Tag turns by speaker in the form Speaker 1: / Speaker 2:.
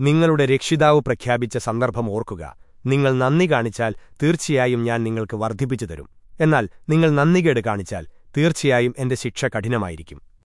Speaker 1: നിങ്ങളുടെ രക്ഷിതാവ് പ്രഖ്യാപിച്ച സന്ദർഭം ഓർക്കുക. നിങ്ങൾ നന്ദി കാണിച്ചാൽ തീർച്ചയായും ഞാൻ നിങ്ങൾക്ക് വർദ്ധിപ്പിച്ചു തരും. എന്നാൽ നിങ്ങൾ നന്ദികേട് കാണിച്ചാൽ തീർച്ചയായും എന്റെ ശിക്ഷ കഠിനമായിരിക്കും.